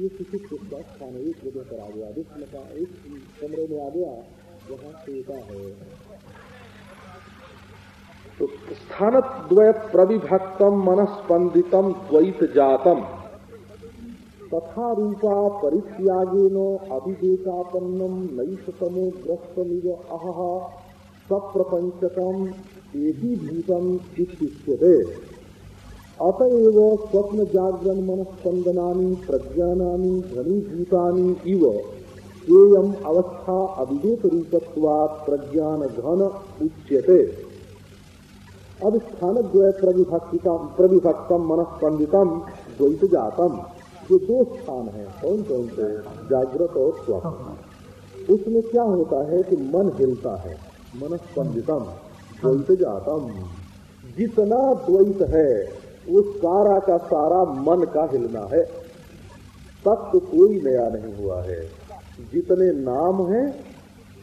ये किसी का स्थान एक जगह पर आ गया जिस एक कमरे में आ गया वहाँ सोता है तो स्थान द्वय प्रविभक्तम मनस्पंदितम द्वैत जातम। तथा रूपा परित्यागेन अभिवेकापन्नम नैषतमो ग्रस्तमिव अह सप्रपंचकम एकीभूतम इत्युच्यते अतएव स्वप्न जागरण मन स्पंदनानी प्रज्ञानानी घनीभूतानी इव एयम अवस्था अविवेक रूपत्वात् प्रज्ञान घन उच्यते। अब स्थान प्रविभक्तम मनस्पंदितम द्वैत जातम जो दो स्थान है कौन कौन से? जागृत और स्वप्न। उसमें क्या होता है कि मन हिलता है मनस्पंदितम द्वैत जातम जितना द्वैत है वो सारा का सारा मन का हिलना है। तब तो कोई नया नहीं हुआ है। जितने नाम हैं,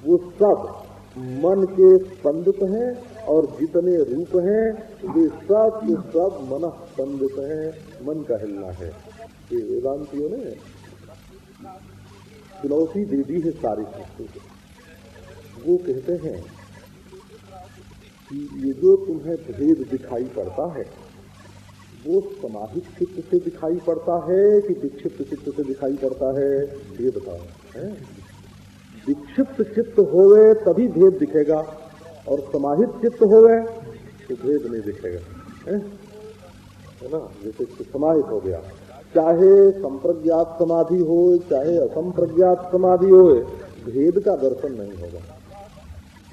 वो सब मन के स्पंदित हैं और जितने रूप हैं, वे सब के सब मन स्पंदित हैं। मन का हिलना है। ये वेदांतियों ने चुनौती दे दी है सारी को। वो कहते हैं कि ये जो तुम्हें भेद दिखाई पड़ता है वो समाहित चित्त से दिखाई पड़ता है कि विक्षिप्त चित्त से दिखाई पड़ता है? ये बताओ विक्षिप्त चित्त होवे तभी भेद दिखेगा और समाहित चित्त होवे तो भेद नहीं दिखेगा, है? ना? जैसे समाहित हो गया। चाहे संप्रज्ञात समाधि हो, चाहे असंप्रज्ञात समाधि हो भेद का दर्शन नहीं होगा।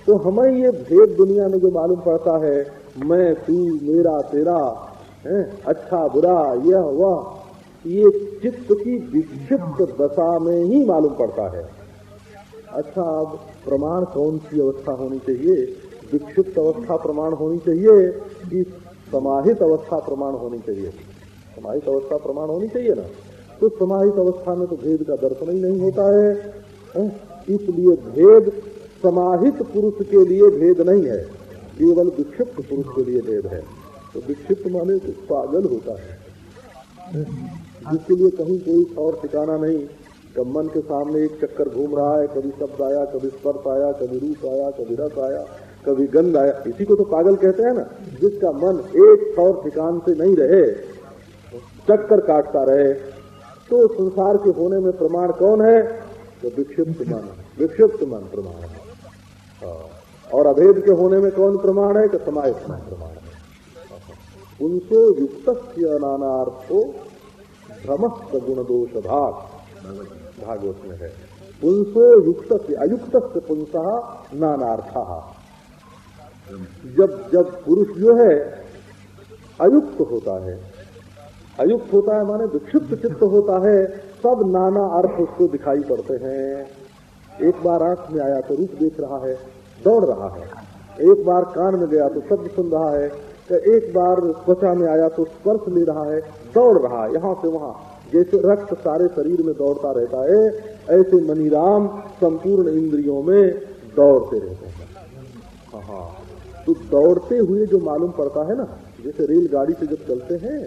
तो हमें ये भेद दुनिया में जो मालूम पड़ता है, मैं, तू, मेरा, तेरा अच्छा बुरा, यह, वह। ये चित्त की विक्षिप्त दशा में ही मालूम पड़ता है। अच्छा अब प्रमाण कौन सी अवस्था होनी चाहिए? विक्षिप्त अवस्था प्रमाण होनी चाहिए कि समाहित अवस्था प्रमाण होनी चाहिए? समाहित अवस्था प्रमाण होनी चाहिए ना? तो समाहित अवस्था में तो भेद का दर्शन ही नहीं होता है? इसलिए भेद समाहित पुरुष के लिए भेद नहीं है, केवल विक्षिप्त पुरुष के लिए भेद है। तो विक्षिप्त माने तो पागल होता है। जिसके लिए कहीं कोई और ठिकाना नहीं कब मन के सामने एक चक्कर घूम रहा है, कभी शब्द आया, कभी स्पर्श आया, कभी रूप आया, कभी रस आया, कभी गंध आया, इसी को तो पागल कहते हैं ना, जिसका मन एक और ठिकान से नहीं रहे, चक्कर काटता रहे तो संसार के होने में प्रमाण कौन है? तो विक्षिप्त मन विक्षिप्त मन प्रमाण है। हाँ। और अभेद के होने में कौन प्रमाण है? समाहित मन प्रमाण है। उनसे युक्त नानार्थो भ्रमस्त गुण दोष भाग भागवत में है। पुंसो युक्त अयुक्त से पुंसा नानार्था। जब जब पुरुष जो है, अयुक्त होता है। अयुक्त होता है माने विक्षिप्त चित्त होता है, सब नाना अर्थ उसको दिखाई पड़ते हैं। एक बार आँख में आया तो रूप देख रहा है, दौड़ रहा है। एक बार कान में गया तो शब्द सुन रहा है एक बार त्वचा में आया तो स्पर्श ले रहा है दौड़ रहा है। यहाँ से वहाँ जैसे रक्त सारे शरीर में दौड़ता रहता है ऐसे मनीराम संपूर्ण इंद्रियों में दौड़ते रहते हैं। हाँ, तो दौड़ते हुए जो मालूम पड़ता है ना जैसे रेलगाड़ी से जब चलते हैं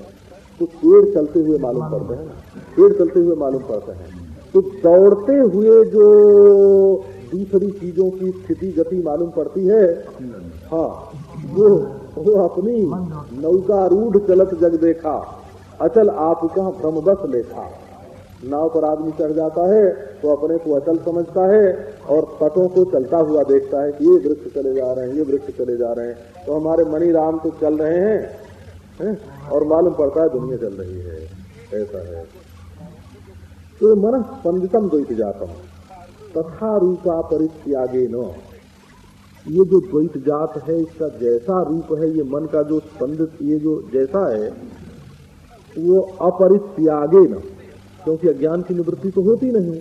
तो पेड़ चलते हुए मालूम पड़ते हैं पेड़ चलते हुए मालूम पड़ते हैं। तो दौड़ते हुए जो दूसरी चीज़ों की स्थिति गति मालूम पड़ती है हाँ वो वो अपनी नौका रूढ़ चलत जग देखा, अचल आपका भ्रम बस लेखा। नाव पर आदमी चढ़ जाता है तो अपने को अचल समझता है और तटों को चलता हुआ देखता है कि ये वृक्ष चले जा रहे हैं, ये वृक्ष चले जा रहे हैं। तो हमारे मणि राम तो चल रहे हैं, है? और मालूम पड़ता है दुनिया चल रही है। ऐसा है। तो मन स्पंदितम द्वैत जातम। तथा रूपा परित्यागे न ये जो द्वैत जात है, इसका जैसा रूप है, ये मन का जो स्पंदित ये जो जैसा है, वो अपरित्यागे न, क्योंकि अज्ञान की निवृत्ति तो होती नहीं।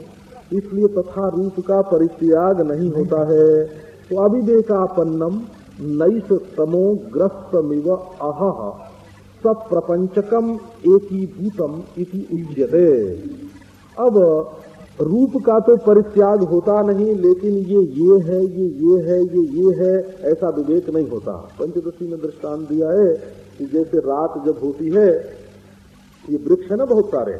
इसलिए तथा रूप का परित्याग नहीं होता है। तो अविवेकापन्नम नैस तमो ग्रस्तमिव अह सब प्रपंचकम एकीभूतम इति अब रूप का तो परित्याग होता नहीं, लेकिन ये ये है, ये ये है, ये ये है, ऐसा विवेक नहीं होता। पंचदशी में दृष्टांत दिया है कि जैसे रात जब होती है, ये वृक्ष है ना बहुत सारे।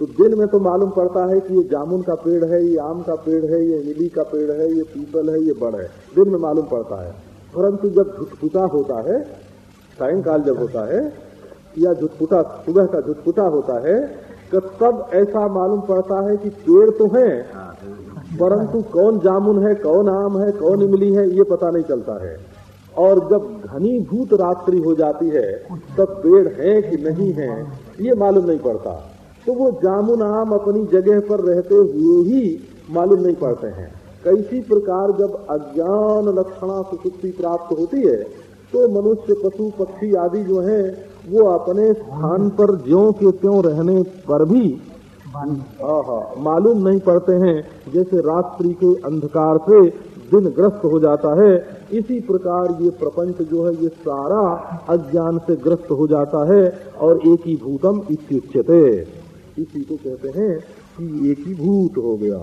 तो दिन में तो मालूम पड़ता है कि ये जामुन का पेड़ है, ये आम का पेड़ है, ये इमली का पेड़ है, ये पीपल है, ये बड़ है। दिन में मालूम पड़ता है। परंतु जब झुटपुटा होता है, सायंकाल जब होता है, या झुटपुटा सुबह का झुटपुटा होता है तो तब ऐसा मालूम पड़ता है कि पेड़ तो है, परंतु कौन जामुन है, कौन आम है, कौन इमली है, ये पता नहीं चलता है। और जब घनीभूत रात्रि हो जाती है, तब पेड़ है कि नहीं है, ये मालूम नहीं पड़ता। तो वो जामुन आम अपनी जगह पर रहते हुए ही मालूम नहीं पड़ते हैं। कैसी प्रकार जब अज्ञान लक्षणा सुसुप्ति प्राप्त होती है तो मनुष्य, पशु, पक्षी आदि जो हैं, वो अपने स्थान पर ज्यो के त्यों रहने पर भी मालूम नहीं पड़ते हैं। जैसे रात्रि के अंधकार से दिन ग्रस्त हो जाता है, इसी प्रकार ये प्रपंच जो है, ये सारा अज्ञान से ग्रस्त हो जाता है और एक ही भूतम इसी को कहते हैं कि एक ही भूत हो गया।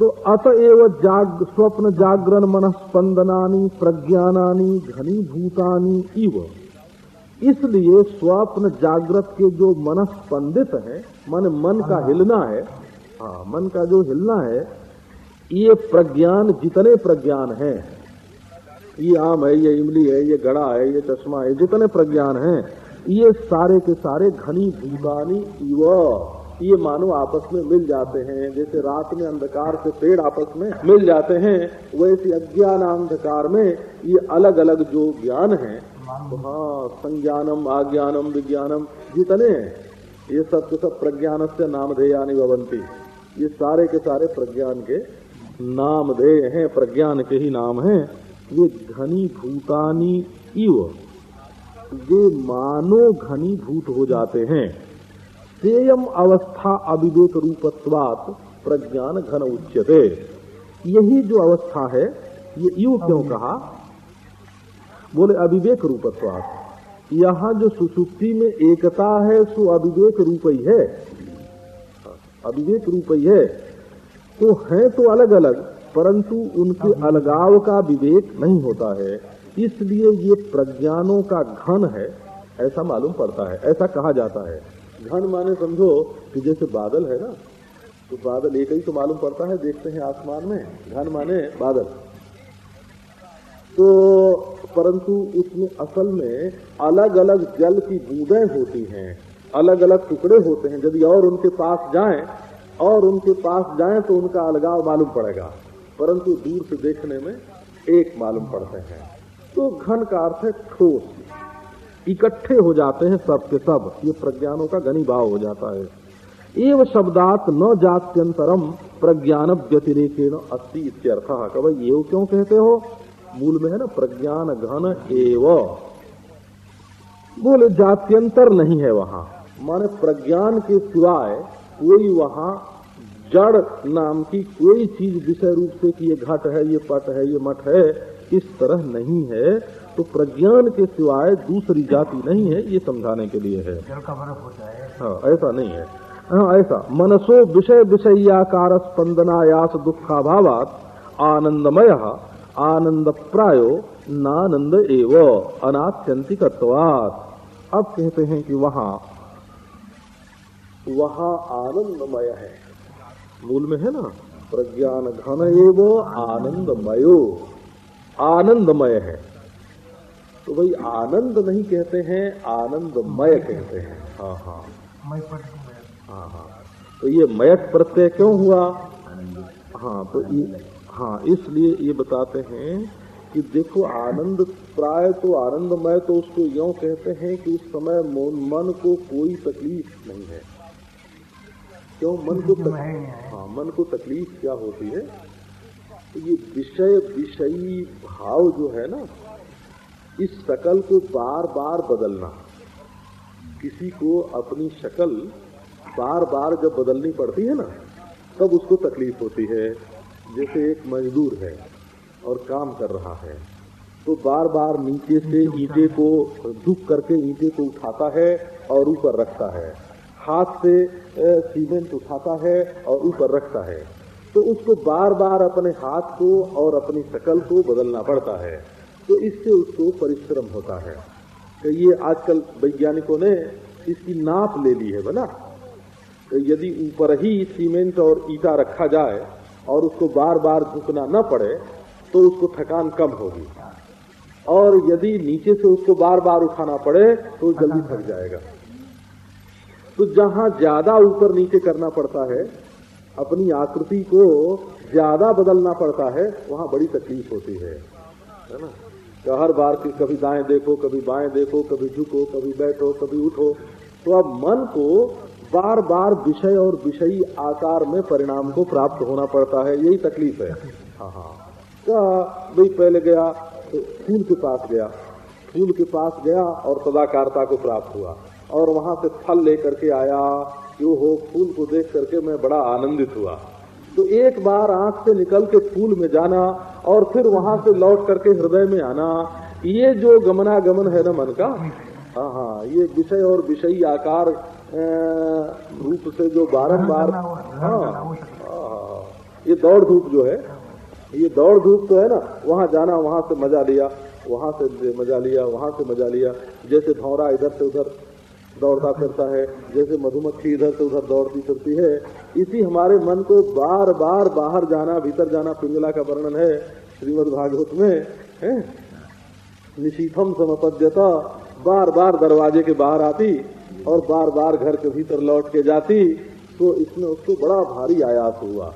तो अतएव जाग स्वप्न जागरण मन स्पंदनानी प्रज्ञानानी घनीभूतानी इव। इसलिए स्वप्न जागृत के जो मन स्पंदित है मन मन का हिलना है हाँ मन का जो हिलना है ये प्रज्ञान जितने प्रज्ञान हैं ये आम है ये इमली है ये गड़ा है ये चश्मा है जितने प्रज्ञान हैं ये सारे के सारे घनी भूतानी इव। ये मानो आपस में मिल जाते हैं, जैसे रात में अंधकार से पेड़ आपस में मिल जाते हैं, वैसे अज्ञान अंधकार में ये अलग अलग जो ज्ञान है हाँ संज्ञानम, आज्ञानम, विज्ञानम, जितने ये सब के सब प्रज्ञान से नामधेयानी भवंती ये सारे के सारे प्रज्ञान के नामधेय हैं, प्रज्ञान के ही नाम हैं। ये घनी भूतानी इव, ये मानो घनीभूत हो जाते हैं। सेयम अवस्था अविवेक रूपत्वात प्रज्ञान घन उच्यते। यही जो अवस्था है ये यू क्यों कहा? बोले अविवेक रूपत्वात। यहाँ जो सुसुप्ति में एकता है सो अविवेक रूप ही। है अविवेक रूप ही। है तो है तो अलग अलग परंतु उनके अलगाव का विवेक नहीं होता है। इसलिए ये प्रज्ञानों का घन है ऐसा मालूम पड़ता है ऐसा कहा जाता है। घन माने समझो कि जैसे बादल है ना तो बादल एक ही तो मालूम पड़ता है, देखते हैं आसमान में घन माने बादल। तो परंतु उसमें असल में अलग अलग जल की बूंदें होती हैं अलग अलग टुकड़े होते हैं, यदि और उनके पास जाएँ, और उनके पास जाएँ तो उनका अलगाव मालूम पड़ेगा। परंतु दूर से देखने में एक मालूम पड़ते हैं। तो घन का अर्थ है ठोस। इकट्ठे हो जाते हैं सब के सब। ये प्रज्ञानों का घनी भाव हो जाता है। एव शब्दात न जात्यंतरम प्रज्ञान व्यतिरेकेण अस्ति इत्यर्थ। कब ये क्यों कहते हो? मूल में है ना, प्रज्ञान घन एव। बोले जात्यंतर नहीं है वहाँ। माने प्रज्ञान के सिवाय कोई वहाँ जड़ नाम की कोई चीज़ विषय रूप से कि ये घट है, ये पट है, ये मठ है, इस तरह नहीं है। तो प्रज्ञान के सिवाय दूसरी जाति नहीं है ये समझाने के लिए है। है हाँ ऐसा नहीं है। हाँ ऐसा। मनसो विषय विषयाकार स्पंदनायास दुखाभावात आनंदमय आनंद प्रायो नानंद एव अनात्यंतिकत्वात्। अब कहते हैं कि वहाँ वहाँ आनंदमय है। मूल में है ना? प्रज्ञान घन एव आनंदमयो। आनंदमय है। तो भाई आनंद नहीं कहते हैं आनंदमय कहते हैं। हाँ हाँ। मैं हाँ हाँ। तो ये मयक प्रत्यय क्यों हुआ? हाँ तो ये हाँ इसलिए ये बताते हैं कि देखो आनंद प्राय तो आनंदमय तो उसको यों कहते हैं कि उस समय मन को कोई तकलीफ़ नहीं है। क्यों? मन को तक... है। हाँ मन को तकलीफ़ क्या होती है? तो ये विषय विषयी भाव जो है ना इस शकल को बार बार बदलना। किसी को अपनी शकल बार बार जब बदलनी पड़ती है ना तब उसको तकलीफ़ होती है। जैसे एक मजदूर है और काम कर रहा है तो बार बार नीचे से ईटे को दुख करके ईटे को उठाता है और ऊपर रखता है। हाथ से सीमेंट उठाता है और ऊपर रखता है। तो उसको बार बार अपने हाथ को और अपनी शकल को बदलना पड़ता है। तो इससे उसको परिश्रम होता है तो ये आजकल वैज्ञानिकों ने इसकी नाप ले ली है बोला तो यदि ऊपर ही सीमेंट और ईटा रखा जाए और उसको बार बार झुकना न पड़े तो उसको थकान कम होगी। और यदि नीचे से उसको बार बार उठाना पड़े तो जल्दी थक जाएगा। तो जहाँ ज़्यादा ऊपर नीचे करना पड़ता है, अपनी आकृति को ज़्यादा बदलना पड़ता है, वहाँ बड़ी तकलीफ़ होती है। है ना? तो हर बार की कभी दाएँ देखो कभी बाएँ देखो कभी झुको कभी बैठो कभी उठो तो अब मन को बार बार विषय और विषयी आकार में परिणाम को प्राप्त होना पड़ता है यही तकलीफ़ है। हाँ हाँ। क्या भाई पहले गया तो फूल के पास गया। फूल के पास गया और सदाकारता को प्राप्त हुआ। और वहाँ से फल लेकर के आया। यो हो फूल को देख करके मैं बड़ा आनंदित हुआ। तो एक बार आँख से निकल के फूल में जाना और फिर वहाँ से लौट करके हृदय में आना ये जो गमनागमन है ना मन का? हाँ हाँ ये विषय और विषयी आकार रूप से जो बारम्बार हाँ, हाँ, हाँ ये दौड़ धूप जो है ये दौड़ धूप तो है ना वहाँ जाना वहाँ से मज़ा लिया वहाँ से मज़ा लिया वहाँ से मज़ा लिया जैसे भौरा इधर से उधर दौड़ता फिरता है। जैसे मधुमक्खी इधर से उधर दौड़ती फिरती है, इसी हमारे मन को बार बार बाहर जाना, भीतर जाना पिंगला का वर्णन है श्रीमद भागवत में निशीथम समपद्यता बार बार दरवाजे के बाहर आती और बार बार घर के भीतर लौट के जाती तो इसमें उसको बड़ा भारी आयास हुआ।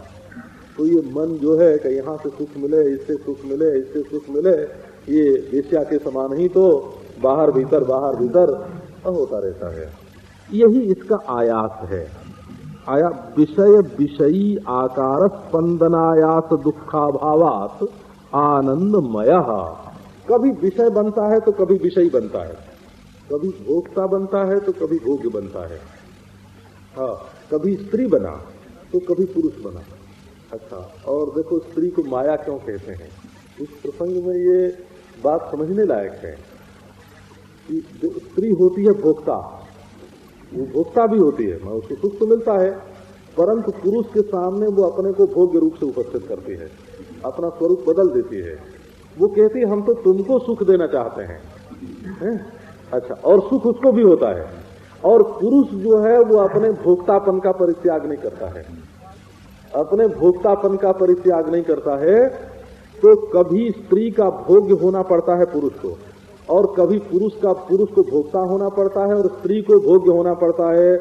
तो ये मन जो है कि यहाँ से सुख मिले, इससे सुख मिले, इससे सुख मिले, ये वेश्या के समान ही तो बाहर भीतर बाहर भीतर होता रहता है। यही इसका आयास है। आया विषय विषयी आकार स्पंदनायास दुखाभावात आनंदमय। कभी विषय बनता है तो कभी विषय बनता है। कभी भोक्ता बनता है तो कभी भोग्य बनता है। हाँ कभी स्त्री बना तो कभी पुरुष बना। अच्छा और देखो स्त्री को माया क्यों कहते हैं? इस प्रसंग में ये बात समझने लायक है। स्त्री होती है भोक्ता। वो भोक्ता भी होती है मैं उसको सुख तो मिलता है, परंतु पुरुष के सामने वो अपने को भोग्य रूप से उपस्थित करती है, अपना स्वरूप बदल देती है। वो कहती है, हम तो तुमको सुख देना चाहते हैं। है? अच्छा और सुख उसको भी होता है। और पुरुष जो है, वो अपने भोक्तापन का परित्याग नहीं करता है। अपने भोक्तापन का परित्याग नहीं करता है तो कभी स्त्री का भोग्य होना पड़ता है पुरुष को। और कभी पुरुष का पुरुष को भोक्ता होना पड़ता है और स्त्री को भोग्य होना पड़ता है।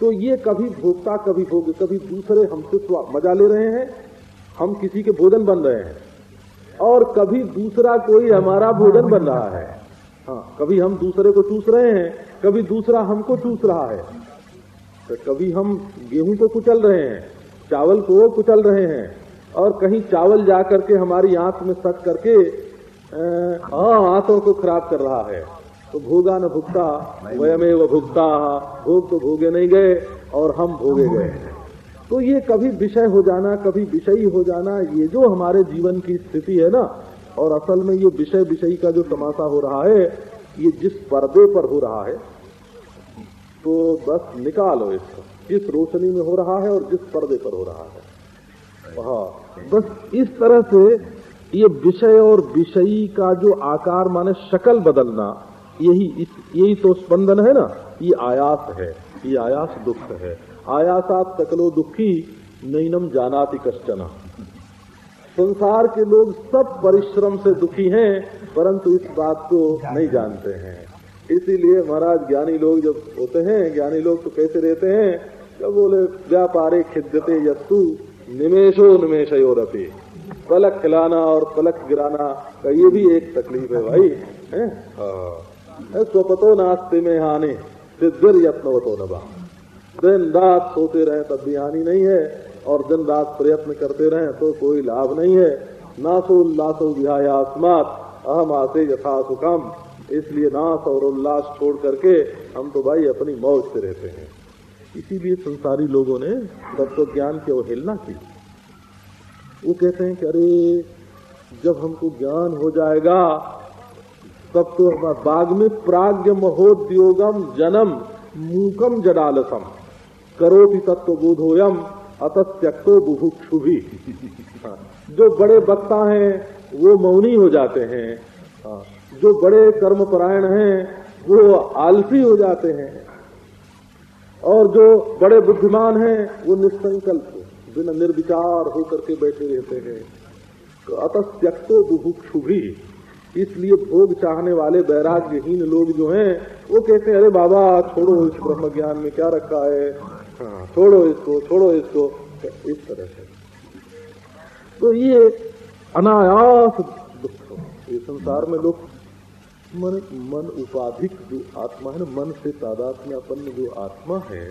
तो ये कभी भोक्ता, कभी भोग्य, कभी दूसरे हमसे मज़ा ले रहे हैं, हम किसी के भोजन बन रहे हैं। और कभी दूसरा कोई हमारा भोजन बन रहा है। हाँ कभी हम दूसरे को चूस रहे हैं, कभी दूसरा हमको चूस रहा है। तो कभी हम गेहूँ को कुचल रहे हैं, चावल को कुचल रहे हैं, और कहीं चावल जा करके हमारी आँख में सक करके हाँ आंतों को खराब कर रहा है। तो भोगा न भुगता वयमे व भुगता भोग तो भोगे नहीं गए, और हम भोगे गए। तो ये कभी विषय हो जाना, कभी विषयी हो जाना, ये जो हमारे जीवन की स्थिति है ना, और असल में ये विषय विषयी का जो तमाशा हो रहा है, ये जिस पर्दे पर हो रहा है तो बस निकालो इसको। जिस रोशनी में हो रहा है और जिस पर्दे पर हो रहा है। हाँ बस इस तरह से ये विषय और विषयी का जो आकार माने शकल बदलना, यही इस, यही तो स्पंदन है ना? ये आयास है, ये आयास दुख है। आयासात सकलो दुखी, नैनम जानाति कश्चना। संसार के लोग सब परिश्रम से दुखी हैं, परंतु इस बात को नहीं जानते हैं। इसीलिए महाराज ज्ञानी लोग जब होते हैं, ज्ञानी लोग तो कैसे रहते हैं? जब बोले, व्यापारे खिद्यते यस्तु निमेशो निमेशयोरपी पलक खिलाना और पलक गिराना का ये भी एक तकलीफ़ है भाई है? हाँ। स्वपतो नास्ते में हानि सिद्धिर यत्नवतो नबा दिन रात सोते रहे तब भी हानि नहीं है और दिन रात प्रयत्न करते रहे तो कोई लाभ नहीं है। नासो उल्लासो विहायास्मात अहम आते यथा सुखम। इसलिए नाश और उल्लास छोड़ करके हम तो भाई अपनी मौज से रहते हैं। इसीलिए संसारी लोगों ने तत्व ज्ञान की अवहेलना की। वो कहते हैं कि अरे जब हमको ज्ञान हो जाएगा तब तो बाग में प्राग्ञ महोद्योगम जन्म मूकम जडालसम। करोति तत्व बोधोयम अतत्यक्तो बुभुक्षु भी हाँ, जो बड़े वक्ता हैं वो मौनी हो जाते हैं। हाँ, जो बड़े कर्मपरायण हैं वो आलसी हो जाते हैं। और जो बड़े बुद्धिमान हैं वो निसंकल्प बिना निर्विचार होकर के बैठे रहते हैं। तो अतः त्यक्तो बुभुक्षु भी इसलिए भोग चाहने वाले वैराग्यहीन लोग जो हैं, वो कहते हैं, अरे बाबा, छोड़ो इस ब्रह्म ज्ञान में क्या रखा है? हाँ छोड़ो इसको छोड़ो इसको। इस तरह से। तो ये अनायास दुख ये संसार में लोग मन मन उपाधिक जो आत्मा है ना मन से तादात्म्यपन्न जो आत्मा है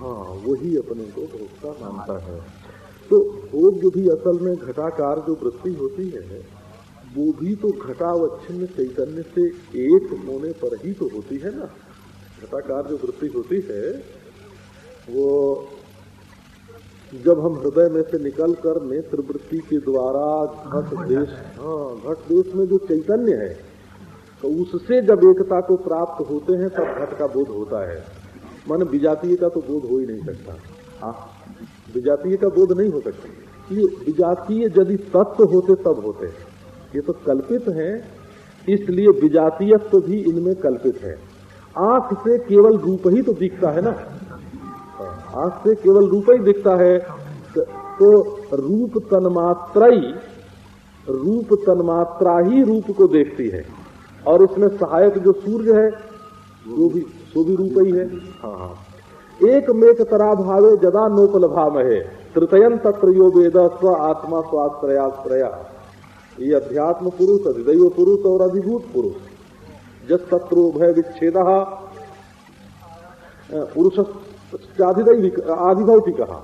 हाँ वही अपने को भोगता मानता है। तो भोग जो भी असल में घटाकार जो वृत्ति होती है वो भी तो घटावच्छिन्न चैतन्य से एक होने पर ही तो होती है ना। घटाकार जो वृत्ति होती है वो जब हम हृदय में से निकल कर नेत्र वृत्ति के द्वारा घट देश हाँ घट देश में जो चैतन्य है तो उससे जब एकता को प्राप्त होते हैं, तब घट का बोध होता है। मन विजातीय का तो बोध हो ही नहीं सकता। हाँ विजातीय का बोध नहीं हो सकता। ये विजातीय यदि तत्व होते, तब होते। ये तो कल्पित है, इसलिए विजातीयत्व तो भी इनमें कल्पित है। आँख से केवल रूप ही तो दिखता है ना। आँख से केवल रूप ही दिखता है। तो रूप तन्मात्राई, रूप तन्मात्रा ही रूप को देखती है। और उसमें सहायक जो सूर्य है वो भी वो भी रूप ही है। हाँ हाँ। एक मेक तरा भावे जदा नोपल भाव है तृतयन तत्र यो वेद स्व आत्मा स्वाश्रयाश्रया ये अध्यात्म पुरुष अधिदैव पुरुष और अधिभूत पुरुष। जस तत्रो भय विच्छेद। पुरुष आधिभौतिक। कहा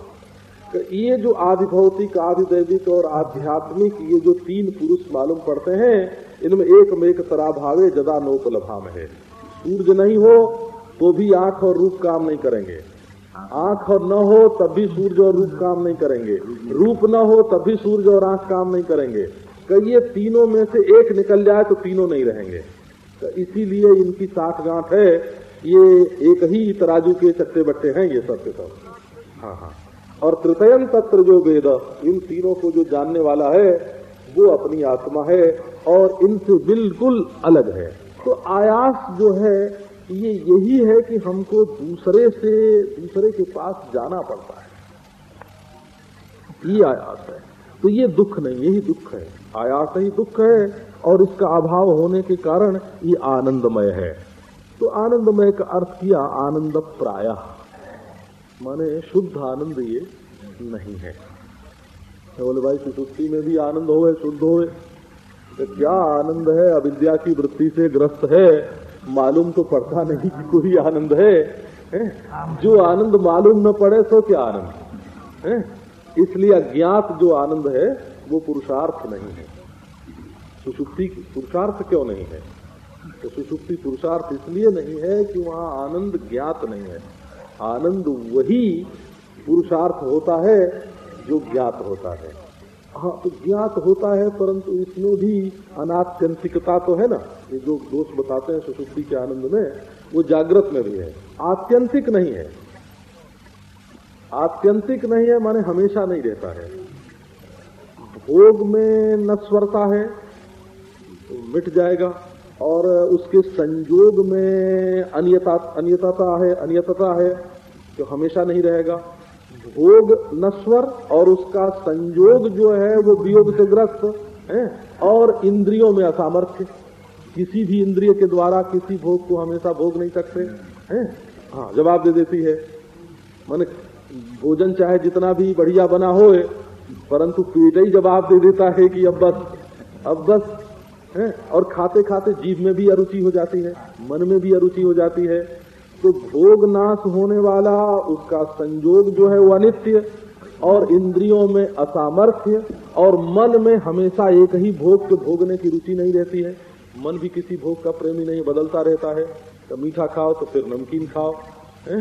ये जो आधिभौतिक आधिदैविक और आध्यात्मिक, ये जो तीन पुरुष मालूम पड़ते हैं, इनमें एक में एक तरा भावे, जदा नोपलभाम है। सूर्य नहीं हो तो भी आँख और रूप काम नहीं करेंगे। आँख और न हो, तब भी सूर्य और रूप काम नहीं करेंगे। रूप न हो, तब भी सूर्य और आँख काम नहीं करेंगे। कई ये तीनों में से एक निकल जाए तो तीनों नहीं रहेंगे। तो इसीलिए इनकी साठ गांठ है, ये एक ही तराजू के चट्टे बट्टे हैं, ये सब के सब। हाँ हाँ। और तृतयन तत्व जो वेद, इन तीनों को जो जानने वाला है, वो अपनी आत्मा है और इनसे बिल्कुल अलग है। तो आयास जो है, ये यही है कि हमको दूसरे से, दूसरे के पास जाना पड़ता है। ये आयास है। तो ये दुख नहीं, यही दुख है। आयास ही दुख है और इसका अभाव होने के कारण ये आनंदमय है। तो आनंदमय का अर्थ किया, आनंद प्राय। माने शुद्ध आनंद ये नहीं है। बोले भाई सुसुप्ति में भी आनंद हो शुद्ध हो तो क्या आनंद है? अविद्या की वृत्ति से ग्रस्त है। मालूम तो पड़ता नहीं कि कोई आनंद है? जो आनंद मालूम न पड़े तो क्या आनंद? है? इसलिए अज्ञात जो आनंद है, वो पुरुषार्थ नहीं है। सुसुप्ति पुरुषार्थ क्यों नहीं है? तो सुसुप्ति पुरुषार्थ इसलिए नहीं है कि वहाँ आनंद ज्ञात नहीं है। आनंद वही पुरुषार्थ होता है जो ज्ञात होता है। हाँ तो ज्ञात होता है, परंतु इसमें भी अनात्यंतिकता तो है ना? ये जो दोष बताते हैं सुसुप्ति के आनंद में, वो जागृत में भी है। आत्यंतिक नहीं है। आत्यंतिक नहीं है माने हमेशा नहीं रहता है। भोग में नस्वरता है तो मिट जाएगा। और उसके संयोग में अन्यता अन्यता है अन्यतता है, जो हमेशा नहीं रहेगा। भोग नश्वर और उसका संयोग जो है, वो वियोग से ग्रस्त है, और इंद्रियों में असामर्थ्य। किसी भी इंद्रिय के द्वारा किसी भोग को हमेशा भोग नहीं सकते, हैं? हाँ जवाब दे देती है। मान, भोजन चाहे जितना भी बढ़िया बना हो परंतु पेट ही जवाब दे देता है कि अब बस अब बस है और खाते खाते जीव में भी अरुचि हो जाती है, मन में भी अरुचि हो जाती है। तो भोग नाश होने वाला उसका संयोग जो है वो अनित्य और इंद्रियों में असामर्थ्य और मन में हमेशा एक ही भोग के भोगने की रुचि नहीं रहती है। मन भी किसी भोग का प्रेमी नहीं, बदलता रहता है। तो मीठा खाओ तो फिर नमकीन खाओ, है?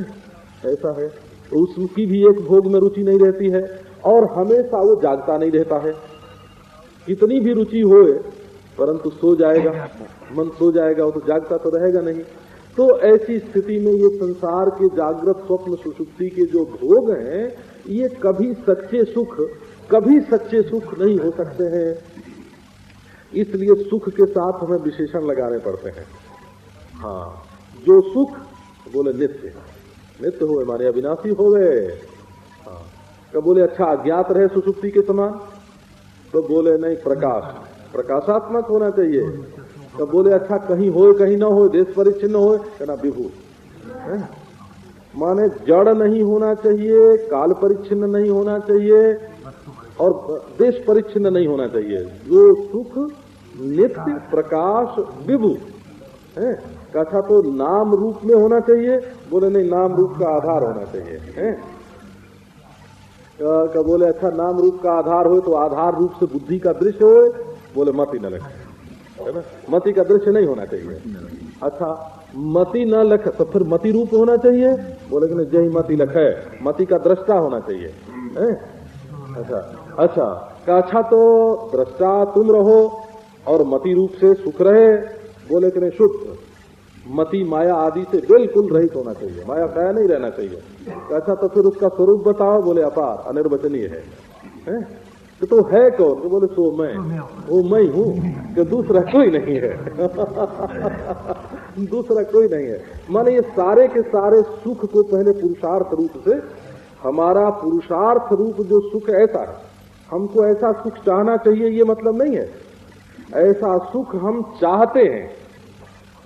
ऐसा है। तो उसकी भी एक भोग में रुचि नहीं रहती है और हमेशा वो जागता नहीं रहता है। कितनी भी रुचि होए परंतु सो जाएगा, मन सो जाएगा, वो तो जागता तो रहेगा नहीं। तो ऐसी स्थिति में ये संसार के जागृत स्वप्न सुसुप्ति के जो भोग हैं, ये कभी सच्चे सुख, कभी सच्चे सुख नहीं हो सकते हैं। इसलिए सुख के साथ हमें विशेषण लगाने पड़ते हैं। हाँ जो सुख, बोले नित्य। नित्य हुए हमारे अविनाशी हो गए। हाँ बोले अच्छा अज्ञात रहे सुसुप्ति के समान? तो बोले, नहीं, प्रकाश। प्रकाशात्मक होना चाहिए। तो बोले अच्छा कहीं हो कहीं ना हो देश परिच्छिन्न हो कहना विभू। माने जड़ नहीं होना चाहिए, काल परिच्छिन्न नहीं होना चाहिए, और देश परिच्छिन्न नहीं होना चाहिए। जो सुख, नित्य, प्रकाश, विभु। है? अच्छा तो नाम रूप में होना चाहिए, बोले, नहीं, नाम रूप का आधार होना चाहिए। है? का बोले अच्छा नाम रूप का आधार हो तो आधार रूप से बुद्धि का दृश्य हो बोले मति न लख। है ना? मति का दृश्य नहीं होना चाहिए। अच्छा मति न लख तो फिर मति रूप होना चाहिए? बोले कि जय मति लखे मति का दृष्टा होना चाहिए। है? अच्छा अच्छा का अच्छा तो दृष्टा तुम रहो और मति रूप से सुख रहे। बोले कि शुद्ध। मति माया आदि से बिल्कुल रहित होना चाहिए। माया काया नहीं रहना चाहिए। अच्छा तो फिर उसका स्वरूप बताओ। बोले अपार अनिर्वचनीय है, है? तो, तो है कौन? तो बोले सो मैं वो मैं हूँ। कि दूसरा कोई नहीं है? दूसरा कोई नहीं है। माने ये सारे के सारे सुख को पहले पुरुषार्थ रूप से हमारा पुरुषार्थ रूप जो सुख ऐसा है हमको ऐसा सुख चाहना चाहिए ये मतलब नहीं है। ऐसा सुख हम चाहते हैं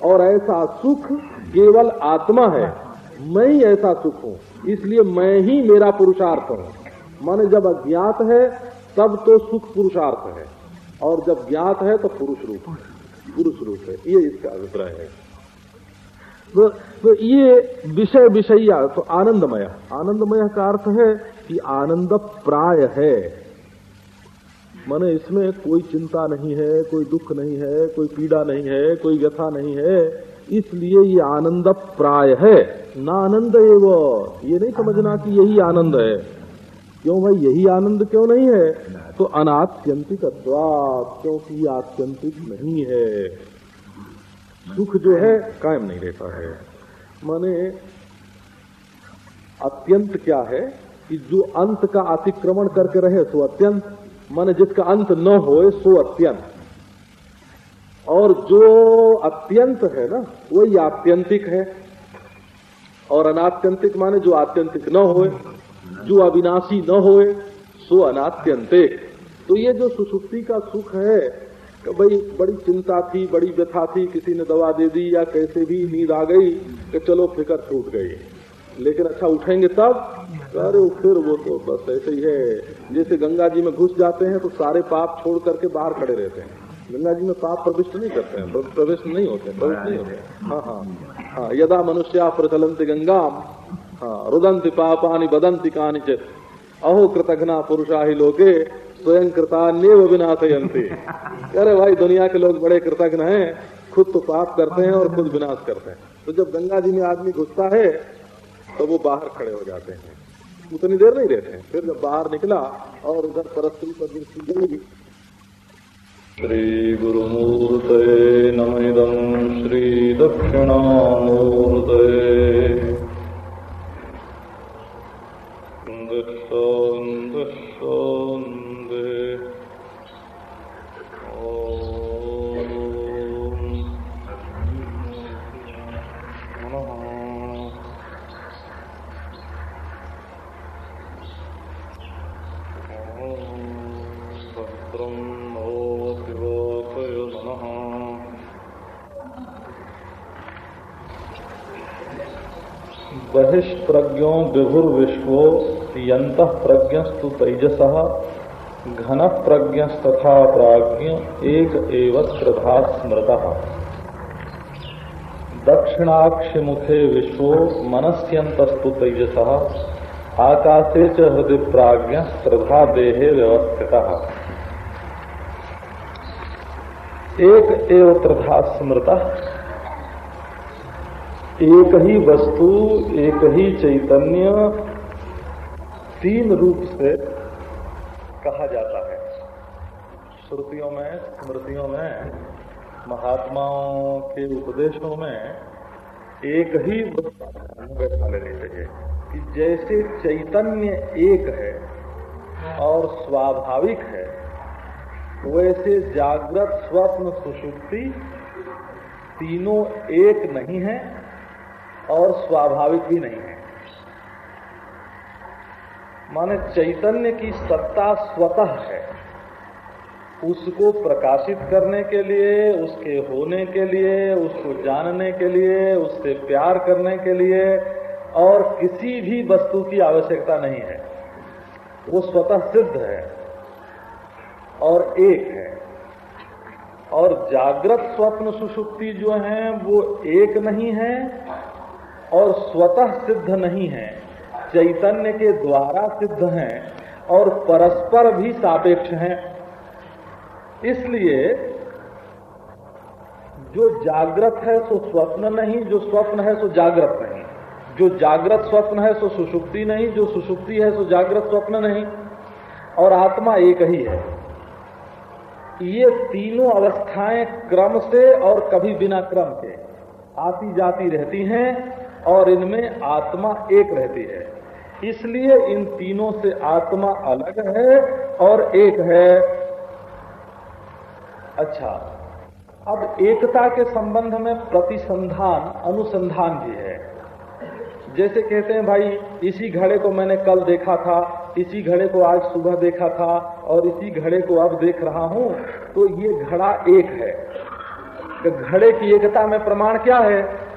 और ऐसा सुख केवल आत्मा है। मैं ही ऐसा सुख हूँ इसलिए मैं ही मेरा पुरुषार्थ हूँ। माने जब अज्ञात है तब तो सुख पुरुषार्थ है। और जब ज्ञात है तो पुरुष रूप है। पुरुष रूप है। ये इसका अभिप्राय है। तो, तो ये विषय विषया तो आनंदमय। आनंदमय का अर्थ है कि आनंद प्राय है। माने इसमें कोई चिंता नहीं है कोई दुख नहीं है कोई पीड़ा नहीं है कोई व्यथा नहीं है। इसलिए ये आनंद प्राय है। ना आनंद एव। ये नहीं समझना कि यही आनंद है। क्यों भाई, यही आनंद क्यों नहीं है? तो अनात्यंतिक क्योंकि आत्यंतिक नहीं है। सुख जो है, कायम नहीं रहता है। माने, अत्यंत क्या है कि जो अंत का अतिक्रमण करके रहे, सो अत्यंत। माने, जिसका अंत न हो सो अत्यंत। और जो अत्यंत है ना, वही आत्यंतिक है। और अनात्यंतिक माने, जो आत्यंतिक न होए जो अविनाशी न होए, सो अनात्यंतिक तो ये जो सुसुप्ति का सुख है, कि भाई बड़ी चिंता थी, बड़ी व्यथा थी, किसी ने दवा दे दी या कैसे भी नींद आ गई, कि चलो फ़िक्र छूट गई। लेकिन अच्छा उठेंगे तब? अरे फिर वो तो बस ऐसे ही है। जैसे गंगा जी में घुस जाते हैं तो सारे पाप छोड़ करके बाहर खड़े रहते हैं। गंगा जी में पाप प्रविष्ट नहीं करते हैं प्रविष्ट नहीं होते, प्रविष्ट नहीं होते। हाँ हाँ। हाँ यदा मनुष्या प्रचलंत गंगा हाँ रुदंती पापानी बदंती कानिचित अहो, कृतघ्ना पुरुषा ही लोगे स्वयं कृतान्यव विनाशयंती अरे भाई, दुनिया के लोग बड़े कृतघ्न हैं, खुद तो पाप करते हैं और खुद विनाश करते हैं। तो जब गंगा जी में आदमी घुसता है तो वो बाहर खड़े हो जाते हैं। उतनी देर नहीं रहते हैं। फिर जब बाहर निकला और उधर परस्त्री पर दृष्टि गई श्री गुरुमूर्ते नमिदं श्री दक्षिणामूर्ते दशान्त शान्ते भद्रं भवति वासय मनः बहिष्प्रज्ञो विभुर्विश्वो यंत प्रज्ञस्तु तेजस घन प्रज्ञस्तथा प्राज्ञ एक एव स्मृत। दक्षिणाक्षि मुखे विश्वो मनस्यंतस्तु तेजस, आकाशे च हृदय प्राज्ञ त्रिधा देहे व्यवस्थित। एक एव त्रिधा स्मृत एक ही वस्तु, एक ही चैतन्य तीन रूप से कहा जाता है। श्रुतियों में, स्मृतियों में, महात्माओं के उपदेशों में एक ही वस्तु बैठा लेनी चाहिए कि जैसे चैतन्य एक है और स्वाभाविक है, वैसे जागृत, स्वप्न, सुषुप्ति तीनों एक नहीं है। और स्वाभाविक भी नहीं है। माने चैतन्य की सत्ता स्वतः है। उसको प्रकाशित करने के लिए, उसके होने के लिए, उसको जानने के लिए, उससे प्यार करने के लिए और किसी भी वस्तु की आवश्यकता नहीं है। वो स्वतः सिद्ध है और एक है। और जागृत स्वप्न सुषुप्ति जो है, वो एक नहीं है और स्वतः सिद्ध नहीं है। चैतन्य के द्वारा सिद्ध हैं और परस्पर भी सापेक्ष हैं। इसलिए जो जागृत है सो स्वप्न नहीं, जो स्वप्न है सो जागृत नहीं। जो जागृत स्वप्न है सो सुषुप्ति नहीं, जो सुषुप्ति है सो जागृत स्वप्न नहीं। और आत्मा एक ही है। ये तीनों अवस्थाएँ क्रम से और कभी बिना क्रम के आती जाती रहती हैं। और इनमें आत्मा एक रहती है। इसलिए इन तीनों से आत्मा अलग है और एक है। अच्छा अब एकता के संबंध में प्रतिसंधान, अनुसंधान भी है। जैसे कहते हैं, भाई, इसी घड़े को मैंने कल देखा था, इसी घड़े को आज सुबह देखा था, और इसी घड़े को अब देख रहा हूँ तो ये घड़ा एक है। कि घड़े की एकता में प्रमाण क्या है?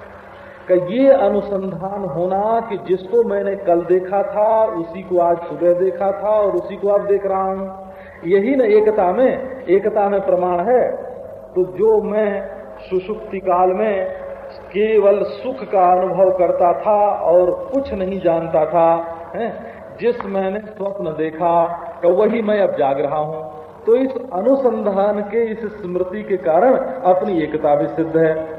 कि ये अनुसंधान होना कि जिसको मैंने कल देखा था, उसी को आज सुबह देखा था और उसी को अब देख रहा हूँ। यही न एकता में एकता में प्रमाण है। तो जो मैं सुषुप्ति काल में केवल सुख का अनुभव करता था और कुछ नहीं जानता था, है? जिस मैंने स्वप्न देखा तो वही मैं अब जाग रहा हूँ। तो इस अनुसंधान के, इस स्मृति के कारण अपनी एकता भी सिद्ध है।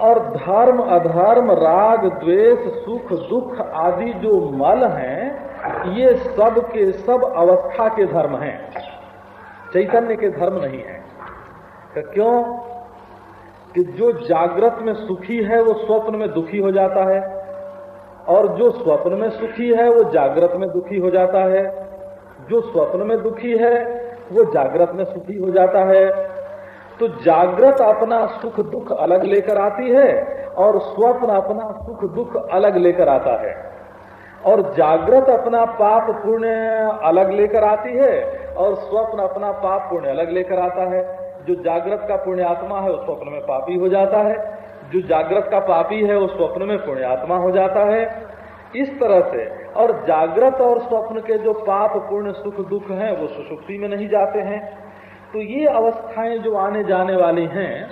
और धर्म, अधर्म, राग, द्वेष, सुख, दुख आदि जो मल हैं, ये सब के सब अवस्था के धर्म हैं। चैतन्य के धर्म नहीं है। तो क्यों? कि जो जागृत में सुखी है, वो स्वप्न में दुखी हो जाता है। और जो स्वप्न में सुखी है, वो जागृत में दुखी हो जाता है। जो स्वप्न में दुखी है, वो जागृत में सुखी हो जाता है। तो जागृत अपना सुख दुख अलग लेकर आती है और स्वप्न अपना सुख दुख अलग लेकर आता है। और जागृत अपना पाप पुण्य अलग लेकर आती है और स्वप्न अपना पाप पुण्य अलग लेकर आता है। जो जागृत का पुण्य आत्मा है, वो स्वप्न में पापी हो जाता है। जो जागृत का पापी है, वो स्वप्न में पुण्य आत्मा हो जाता है। इस तरह से और जागृत और स्वप्न के जो पाप, पुण्य, सुख, दुख हैं, वो सुषुप्ति में नहीं जाते हैं। तो ये अवस्थाएँ जो आने जाने वाली हैं,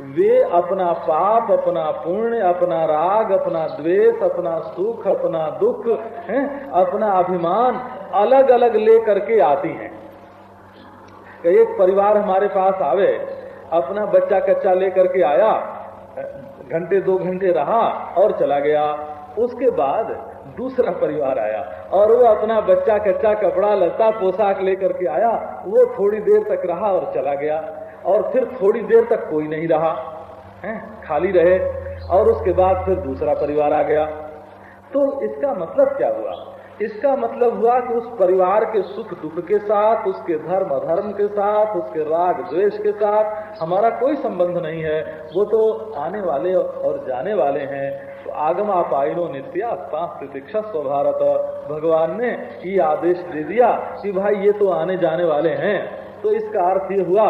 वे अपना पाप, अपना पुण्य, अपना राग, अपना द्वेष, अपना सुख, अपना दुख, है, अपना अभिमान अलग अलग ले करके आती हैं। एक परिवार हमारे पास आवे, अपना बच्चा कच्चा लेकर के आया, घंटे दो घंटे रहा और चला गया। उसके बाद दूसरा परिवार आया और वो अपना बच्चा कच्चा कपड़ा लता पोशाक लेकर के आया। वो थोड़ी देर तक रहा और चला गया और फिर थोड़ी देर तक कोई नहीं रहा, है, खाली रहे और उसके बाद फिर दूसरा परिवार आ गया। तो इसका मतलब क्या हुआ? इसका मतलब हुआ कि उस परिवार के सुख दुख के साथ, उसके धर्म अधर्म के साथ, उसके राग द्वेष के साथ हमारा कोई संबंध नहीं है। वो तो आने वाले और जाने वाले हैं। तो आगम आपाइनो नित्या प्रतीक्षा स्वभारत। भगवान ने ये आदेश दे दिया कि भाई ये तो आने जाने वाले हैं। तो इसका अर्थ ये हुआ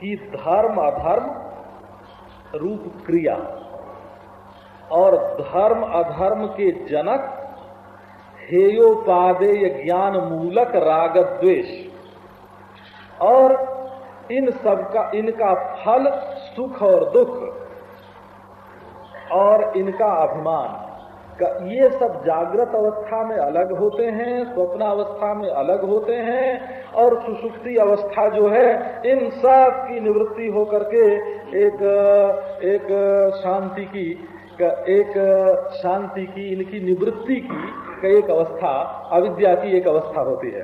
कि धर्म अधर्म, रूप क्रिया और धर्म अधर्म के जनक हेयोपादेय ज्ञान मूलक राग द्वेष और इन सब का इनका फल सुख और दुख और इनका अभिमान। ये सब जागृत अवस्था में अलग होते हैं स्वप्न अवस्था में अलग होते हैं, और सुसुप्ति अवस्था जो है, इन सब की निवृत्ति होकर के एक एक शांति की एक शांति की, इनकी निवृत्ति की एक अवस्था, अविद्या की एक अवस्था होती है।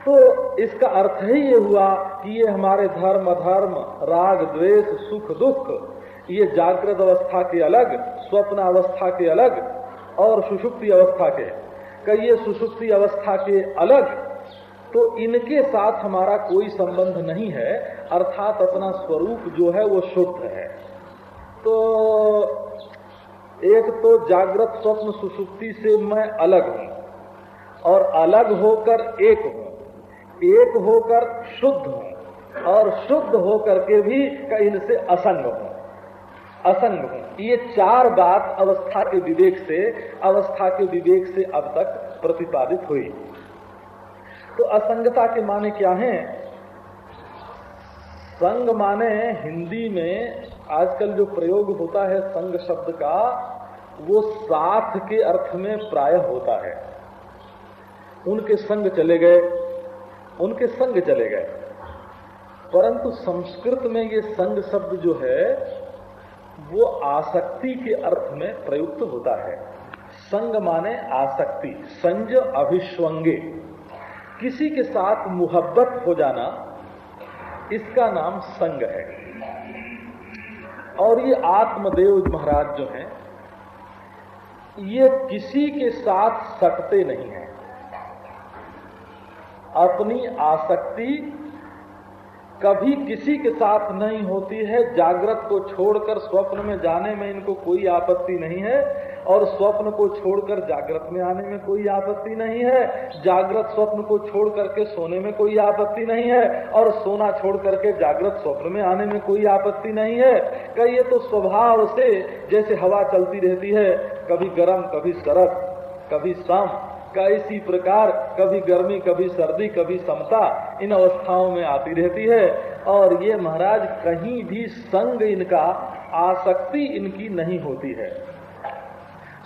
तो इसका अर्थ ही ये हुआ कि ये हमारे धर्म अधर्म राग, द्वेष, सुख, दुख ये जागृत अवस्था के अलग, स्वप्न अवस्था के अलग और सुषुप्ति अवस्था के। कई ये सुषुप्ति अवस्था के अलग तो इनके साथ हमारा कोई संबंध नहीं है, अर्थात अपना स्वरूप जो है वो शुद्ध है। तो एक तो जागृत स्वप्न सुसुप्ति से मैं अलग हूँ और अलग होकर एक हूँ। एक होकर शुद्ध हूँ और शुद्ध होकर के भी इनसे असंग हूँ। असंग हूँ। ये चार बात अवस्था के विवेक से, अवस्था के विवेक से अब तक प्रतिपादित हुई। तो असंगता के माने क्या हैं? संग माने हिंदी में आजकल जो प्रयोग होता है संग शब्द का, वो साथ के अर्थ में प्राय होता है। उनके संग चले गए, उनके संग चले गए। परंतु संस्कृत में ये संग शब्द जो है वो आसक्ति के अर्थ में प्रयुक्त होता है। संग माने आसक्ति, संज अभिस्वंगे किसी के साथ मुहब्बत हो जाना, इसका नाम संग है। और ये आत्मदेव महाराज जो हैं, ये किसी के साथ सकते नहीं हैं। अपनी आसक्ति कभी किसी के साथ नहीं होती है। जागृत को छोड़कर स्वप्न में जाने में इनको कोई आपत्ति नहीं है और स्वप्न को छोड़कर जागृत में आने में कोई आपत्ति नहीं है। जागृत स्वप्न को छोड़ करके सोने में कोई आपत्ति नहीं है और सोना छोड़ करके जागृत स्वप्न में आने में कोई आपत्ति नहीं है। ये तो स्वभाव से जैसे हवा चलती रहती है, कभी गर्म, कभी सरद, कभी सम का इसी प्रकार कभी गर्मी, कभी सर्दी, कभी समता इन अवस्थाओं में आती रहती है। और ये महाराज कहीं भी संग इनका आसक्ति इनकी नहीं होती है।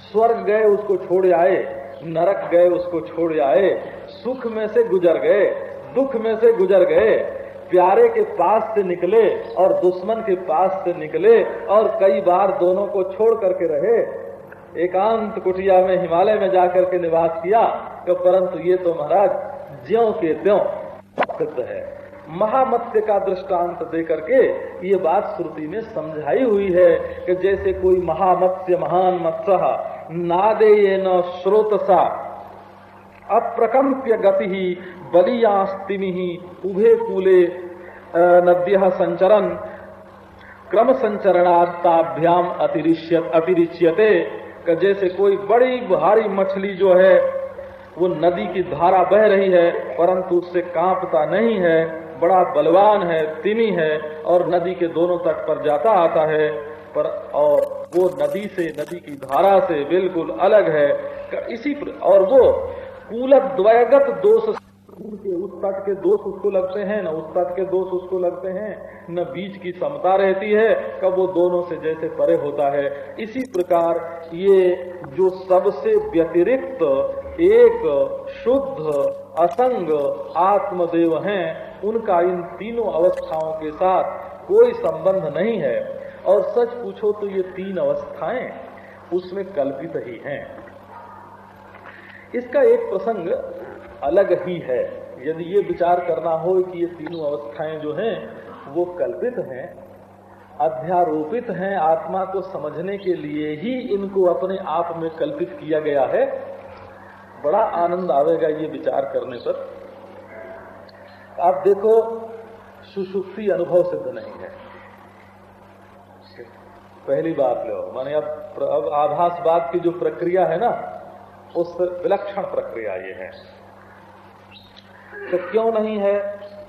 स्वर्ग गए, उसको छोड़ आए, नरक गए, उसको छोड़ आए, सुख में से गुजर गए, दुख में से गुजर गए, प्यारे के पास से निकले और दुश्मन के पास से निकले और कई बार दोनों को छोड़ करके रहे एकांत कुटिया में हिमालय में जाकर के निवास किया तो परंतु ये तो महाराज ज्यो के त्यों सिद्ध है। महामत्स्य का दृष्टांत दे करके ये बात श्रुति में समझाई हुई है कि जैसे कोई महामत्स्य महान मत्स्य नादे ये न स्रोतसा, अप्रकम्प्य गति ही बलियास्तिमि ही उभे कूले नद्य संचरण क्रम संचरणाभ्याम अतिरिच्यते। जैसे कोई बड़ी भारी मछली जो है, वो नदी की धारा बह रही है, परंतु उससे कांपता नहीं है, बड़ा बलवान है तिमी है, और नदी के दोनों तट पर जाता आता है, पर और वो नदी से, नदी की धारा से बिल्कुल अलग है। इसी और वो कूलक द्वयगत दोष के उस तट के दोष उसको लगते हैं, न उस तट के दोष उसको लगते हैं, न बीच की समता रहती है, कब वो दोनों से जैसे परे होता है। इसी प्रकार ये जो सबसे व्यतिरिक्त, एक शुद्ध, असंग आत्मदेव हैं, उनका इन तीनों अवस्थाओं के साथ कोई संबंध नहीं है। और सच पूछो तो ये तीन अवस्थाएँ उसमें कल्पित ही हैं। इसका एक प्रसंग अलग ही है। यदि ये विचार करना हो कि ये तीनों अवस्थाएँ जो हैं, वो कल्पित हैं, अध्यारोपित हैं आत्मा को समझने के लिए ही इनको अपने आप में कल्पित किया गया है, बड़ा आनंद आवेगा ये विचार करने पर। आप देखो, सुसुप्ति अनुभव सिद्ध नहीं है। पहली बात लो, माने अब अब आभासवाद की जो प्रक्रिया है ना, उस विलक्षण प्रक्रिया ये है। तो क्यों नहीं है?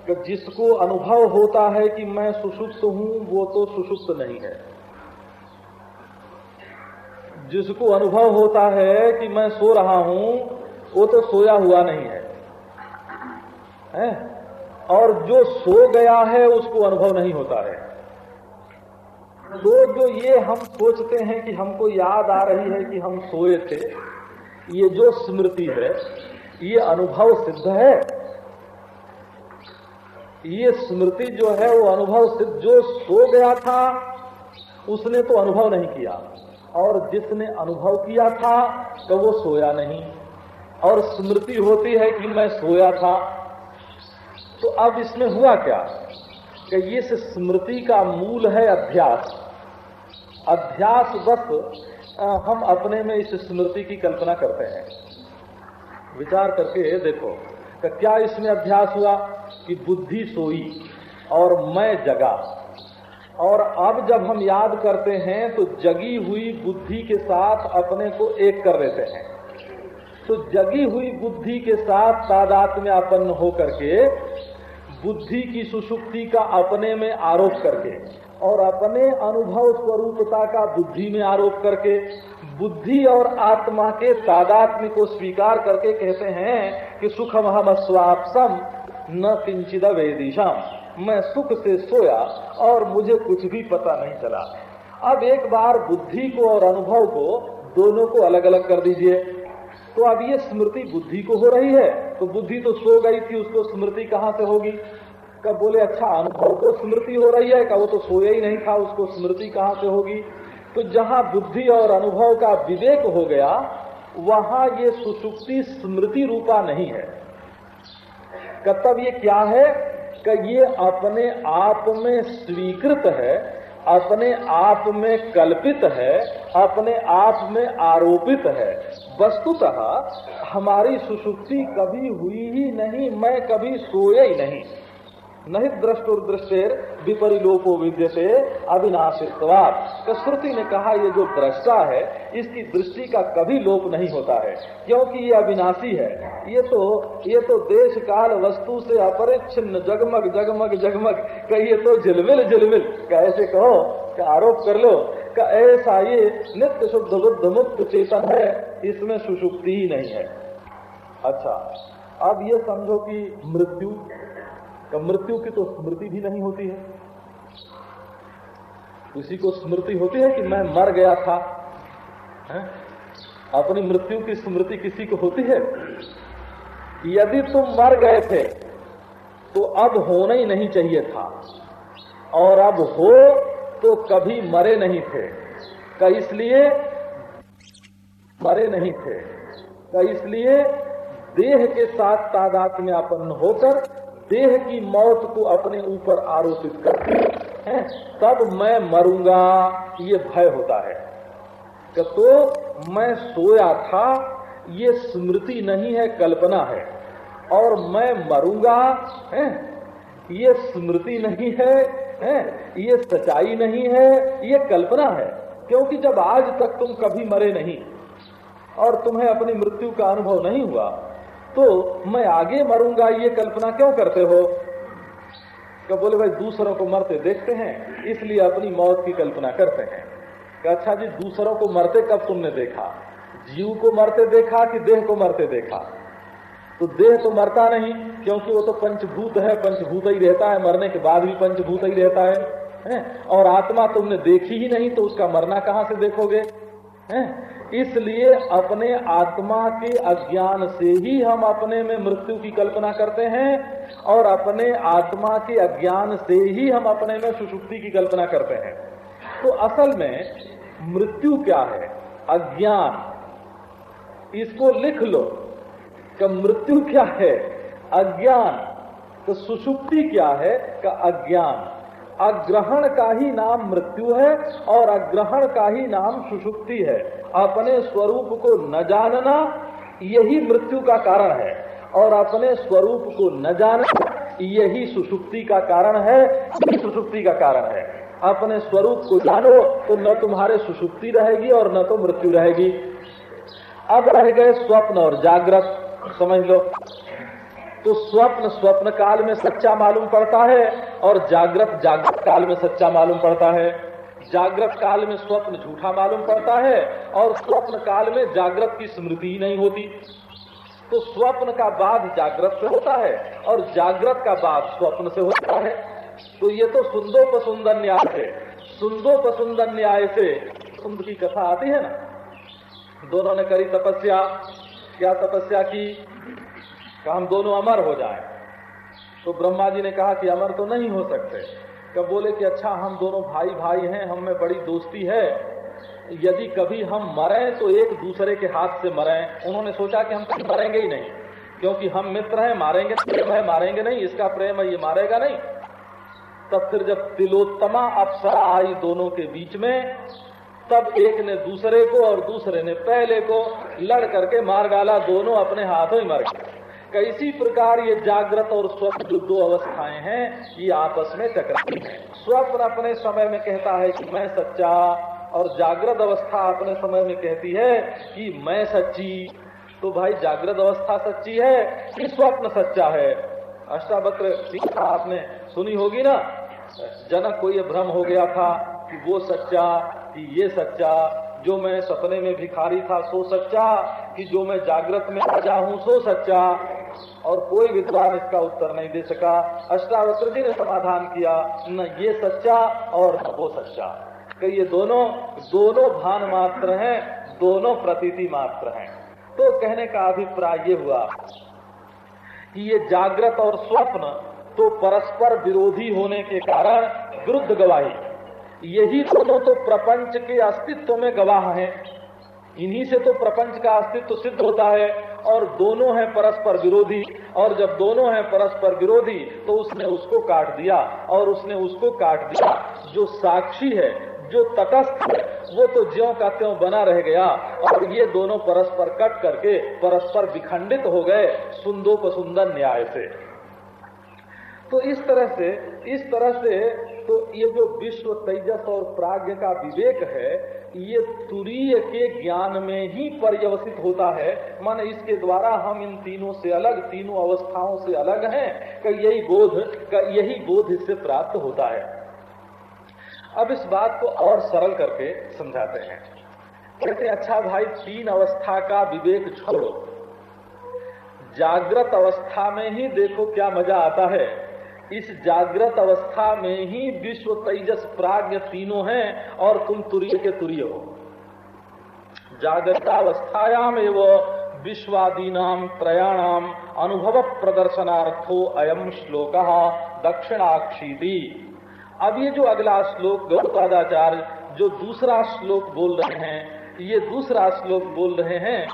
कि जिसको अनुभव होता है कि मैं सुषुप्त हूँ वो तो सुषुप्त नहीं है। जिसको अनुभव होता है कि मैं सो रहा हूँ वो तो सोया हुआ नहीं है, है? और जो सो गया है उसको अनुभव नहीं होता है। तो जो ये हम सोचते हैं कि हमको याद आ रही है कि हम सोए थे ये जो स्मृति है ये अनुभव सिद्ध है। ये स्मृति जो है, वो अनुभव सिद्ध, जो सो गया था, उसने तो अनुभव नहीं किया। और जिसने अनुभव किया था तो वो सोया नहीं। और स्मृति होती है कि मैं सोया था। तो अब इसमें हुआ क्या? कि ये स्मृति का मूल है अध्यास अभ्यास बस हम अपने में इस स्मृति की कल्पना करते हैं। विचार करके देखो। क्या इसमें अभ्यास हुआ कि बुद्धि सोई और मैं जगा। और अब जब हम याद करते हैं तो जगी हुई बुद्धि के साथ अपने को एक कर लेते हैं। तो जगी हुई बुद्धि के साथ तादात्म्यापन्न होकर के, बुद्धि की सुषुप्ति का अपने में आरोप करके और अपने अनुभव स्वरूपता का बुद्धि में आरोप करके बुद्धि और आत्मा के तादात्म्य को स्वीकार करके कहते हैं कि सुखम हम स्वापसम न किंचित वेदिशम मैं सुख से सोया और मुझे कुछ भी पता नहीं चला। अब एक बार बुद्धि को और अनुभव को दोनों को अलग अलग कर दीजिए। तो अब ये स्मृति बुद्धि को हो रही है तो बुद्धि तो सो गई थी, उसको स्मृति कहाँ से होगी? कब बोले अच्छा अनुभव को स्मृति हो रही है का वो तो सोया ही नहीं था, उसको स्मृति कहाँ से होगी? तो जहाँ बुद्धि और अनुभव का विवेक हो गया, वहाँ ये सुसुप्ति स्मृति रूपा नहीं है। तब ये क्या है? कि ये अपने आप में स्वीकृत है, अपने आप में कल्पित है, अपने आप में आरोपित है। वस्तुतः हमारी सुसुप्ति कभी हुई ही नहीं, मैं कभी सोया ही नहीं। नहीं दृष्टुर्दृष्टेर विपरिलोपो विद्यते अविनाशित्वाद तो श्रुति ने कहा, ये जो दृष्टा है, इसकी दृष्टि का कभी लोप नहीं होता है, क्योंकि ये अविनाशी है। ये तो ये तो देश काल वस्तु से अपरिच्छिन्न, जगमग जगमग जगमग, कहिए तो झिलमिल झिलमिल। कैसे कहो, का आरोप कर लो, का ऐसा ये नित्य शुद्ध बुद्ध मुक्त चेतन है, इसमें सुषुप्ति ही नहीं है। अच्छा अब ये समझो कि मृत्यु मृत्यु की तो स्मृति भी नहीं होती है। किसी को स्मृति होती है कि मैं मर गया था, है? अपनी मृत्यु की स्मृति किसी को होती है? यदि तुम मर गए थे तो अब होना ही नहीं चाहिए था। और अब हो तो कभी मरे नहीं थे। का इसलिए मरे नहीं थे। का इसलिए देह के साथ तादात में अपन होकर देह की मौत को अपने ऊपर आरोपित करते हैं। तब मैं मरूँगा ये भय होता है। तो मैं सोया था ये स्मृति नहीं है कल्पना है। और मैं मरूँगा है? ये स्मृति नहीं है, है? ये सच्चाई नहीं है ये कल्पना है। क्योंकि जब आज तक तुम कभी मरे नहीं और तुम्हें अपनी मृत्यु का अनुभव नहीं हुआ तो मैं आगे मरूँगा ये कल्पना क्यों करते हो? कब बोले भाई दूसरों को मरते देखते हैं इसलिए अपनी मौत की कल्पना करते हैं। अच्छा जी दूसरों को मरते कब तुमने देखा? जीव को मरते देखा कि देह को मरते देखा? तो देह तो मरता नहीं क्योंकि वो तो पंचभूत है पंचभूत ही रहता है मरने के बाद भी पंचभूत ही रहता है, है? और आत्मा तुमने देखी ही नहीं तो उसका मरना कहाँ से देखोगे? है? इसलिए अपने आत्मा के अज्ञान से ही हम अपने में मृत्यु की कल्पना करते हैं और अपने आत्मा के अज्ञान से ही हम अपने में सुषुप्ति की कल्पना करते हैं। तो असल में मृत्यु क्या है? अज्ञान। इसको लिख लो कि मृत्यु क्या है? अज्ञान। तो सुषुप्ति क्या है? का अज्ञान। अग्रहण का ही नाम मृत्यु है और अग्रहण का ही नाम सुषुप्ति है। अपने स्वरूप को न जानना यही मृत्यु का कारण है और अपने स्वरूप को न जानना यही सुषुप्ति का कारण है सुषुप्ति का कारण है। अपने स्वरूप को जानो तो न तुम्हारे सुषुप्ति रहेगी और न तो मृत्यु रहेगी। अब रह गए स्वप्न और जागृत, समझ लो। तो स्वप्न स्वप्न काल में सच्चा मालूम पड़ता है और जागृत जागृत काल में सच्चा मालूम पड़ता है। जागृत काल में स्वप्न झूठा मालूम पड़ता है और स्वप्न काल में जागृत की स्मृति ही नहीं होती। तो स्वप्न का बाद जागृत से होता है और जागृत का बाद स्वप्न से होता है। तो ये तो सुंदो सुंदर न्याय है। सुंदो सुंदर न्याय से सुंदर की कथा आती है ना? दोनों ने करी तपस्या। क्या तपस्या की? हम दोनों अमर हो जाए। तो ब्रह्मा जी ने कहा कि अमर तो नहीं हो सकते। कब बोले कि अच्छा हम दोनों भाई भाई हैं, हम में बड़ी दोस्ती है। यदि कभी हम मरे तो एक दूसरे के हाथ से मरे। उन्होंने सोचा कि हम कभी मरेंगे ही नहीं, क्योंकि हम मित्र हैं, मारेंगे प्रेम है, मारेंगे नहीं, इसका प्रेम है, ये मारेगा नहीं। तब फिर जब तिलोत्तमा अप्सरा आई दोनों के बीच में, तब एक ने दूसरे को और दूसरे ने पहले को लड़ करके मार डाला, दोनों अपने हाथों ही मर गए। कैसी प्रकार ये जागृत और स्वप्न जो दो अवस्थाएँ हैं, ये आपस में टकराती हैं। स्वप्न अपने समय में कहता है कि मैं सच्चा और जागृत अवस्था अपने समय में कहती है कि मैं सच्ची। तो भाई, जागृत अवस्था सच्ची है कि स्वप्न सच्चा है? अष्टावक्र आपने सुनी होगी ना? जनक को ये भ्रम हो गया था कि वो सच्चा, कि ये सच्चा जो मैं सपने में भिखारी था, सो सच्चा। कि जो मैं जागृत में राजा हूँ, सो सच्चा। और कोई विद्वान इसका उत्तर नहीं दे सका। अष्टावक्र जी ने समाधान किया। न ये सच्चा और न वो सच्चा। कि ये दोनों दोनों भान मात्र हैं, दोनों प्रतीति मात्र हैं। तो कहने का अभिप्राय ये हुआ कि ये जागृत और स्वप्न तो परस्पर विरोधी होने के कारण विरुद्ध गवाही। यही दोनों तो प्रपंच के अस्तित्व में गवाह है। इन्हीं से तो प्रपंच का अस्तित्व सिद्ध होता है और दोनों हैं परस्पर विरोधी। और जब दोनों हैं परस्पर विरोधी तो उसने उसको काट दिया और उसने उसको काट दिया। जो साक्षी है, जो तटस्थ है, वो तो ज्यो का त्यों बना रह गया। और ये दोनों परस्पर कट करके परस्पर विखंडित हो गए सुंदोप सुंदर न्याय से। तो इस तरह से, इस तरह से तो ये जो विश्व तेजस और प्राग्ञ का विवेक है, ये तुरीय के ज्ञान में ही पर्यवसित होता है। मान इसके द्वारा हम इन तीनों से अलग, तीनों अवस्थाओं से अलग हैं कि यही बोध, का यही बोध इससे प्राप्त होता है। अब इस बात को और सरल करके समझाते हैं। कहते अच्छा भाई, तीन अवस्था का विवेक छोड़ो। जागृत अवस्था में ही देखो क्या मज़ा आता है। इस जागृत अवस्था में ही विश्व तेजस प्राग्ञ तीनों हैं और तुम तुरीय के तुरीय हो। जागृतावस्थायाम एवं विश्वादीनाम त्रयाणाम अनुभव प्रदर्शनार्थो अयम श्लोक दक्षिणाक्षी अब ये जो अगला श्लोक गौतपादाचार्य जो दूसरा श्लोक बोल रहे हैं, ये दूसरा श्लोक बोल रहे हैं,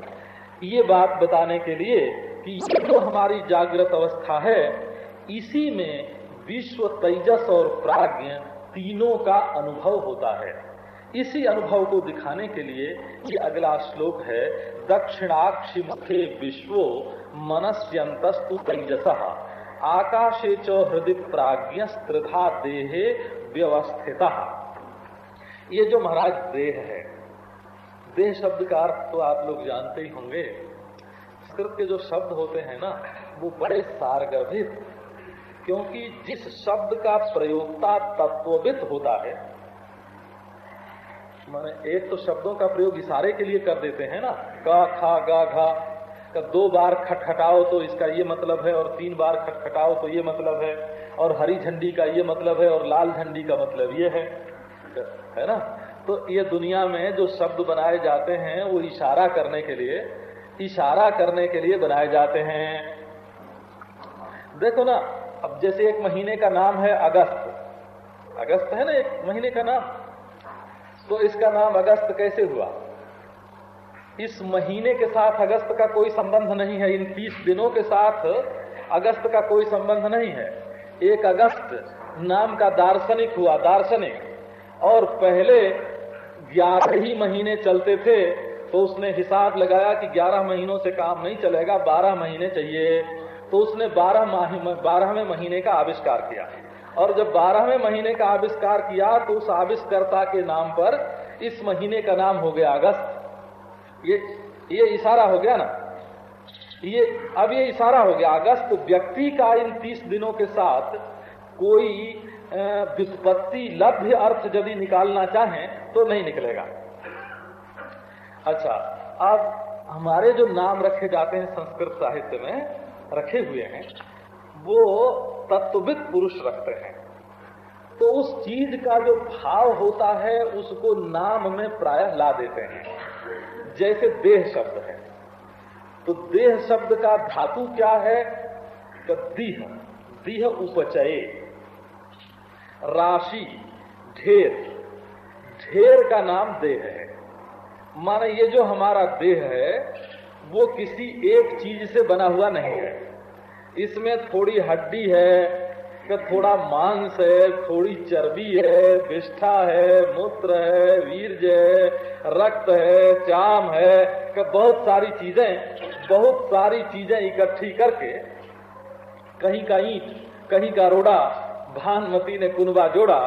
ये बात बताने के लिए कि ये जो हमारी जागृत अवस्था है इसी में विश्व तेजस और प्राज्ञ तीनों का अनुभव होता है। इसी अनुभव को दिखाने के लिए ये अगला श्लोक है, दक्षिणाक्षि मुखे विश्वो मनस्यंतस्तु तेजस। आकाशे च हृदय प्राज्ञ त्रिधा देहे व्यवस्थित। ये जो महाराज देह है, देह शब्द का अर्थ तो आप लोग जानते ही होंगे। संस्कृत के जो शब्द होते हैं ना, वो बड़े सारगर्भित क्योंकि जिस शब्द का प्रयोगता तत्वविद होता है, माने एक तो शब्दों का प्रयोग इशारे के लिए कर देते हैं ना का खा, गा, घा का दो बार खटखटाओ तो इसका ये मतलब है, और तीन बार खटखटाओ तो ये मतलब है, और हरी झंडी का ये मतलब है, और लाल झंडी का मतलब ये है है ना? तो ये दुनिया में जो शब्द बनाए जाते हैं, वो इशारा करने के लिए, इशारा करने के लिए बनाए जाते हैं। देखो ना अब जैसे एक महीने का नाम है अगस्त। अगस्त है ना एक महीने का नाम? तो इसका नाम अगस्त कैसे हुआ? इस महीने के साथ अगस्त का कोई संबंध नहीं है। इन तीस दिनों के साथ अगस्त का कोई संबंध नहीं है। एक अगस्त नाम का दार्शनिक हुआ, दार्शनिक। और पहले ग्यारह ही महीने चलते थे तो उसने हिसाब लगाया कि ग्यारह महीनों से काम नहीं चलेगा, बारह महीने चाहिए। तो उसने बारह माह बारहवें महीने का आविष्कार किया। और जब बारहवें महीने का आविष्कार किया तो उस आविष्कर्ता के नाम पर इस महीने का नाम हो गया अगस्त। ये ये इशारा हो गया ना? ये, अब ये इशारा हो गया। अगस्त व्यक्ति का इन तीस दिनों के साथ कोई विस्पत्ति लभ्य अर्थ यदि निकालना चाहें तो नहीं निकलेगा। अच्छा अब हमारे जो नाम रखे जाते हैं संस्कृत साहित्य में रखे हुए हैं, वो तत्वित पुरुष रखते हैं। तो उस चीज़ का जो भाव होता है, उसको नाम में प्राय ला देते हैं। जैसे देह शब्द है। तो देह शब्द का धातु क्या है? दीह दीह उपचय। राशि, ढेर। ढेर का नाम देह है। माने ये जो हमारा देह है वो किसी एक चीज़ से बना हुआ नहीं है। इसमें थोड़ी हड्डी है थोड़ा मांस है, थोड़ी चर्बी है, विष्ठा है, मूत्र है वीर्ज है, रक्त है, चाम है बहुत सारी चीज़ें, बहुत सारी चीज़ें इकट्ठी करके कहीं का ईट, कहीं का रोड़ा, भानमती ने कुनबा जोड़ा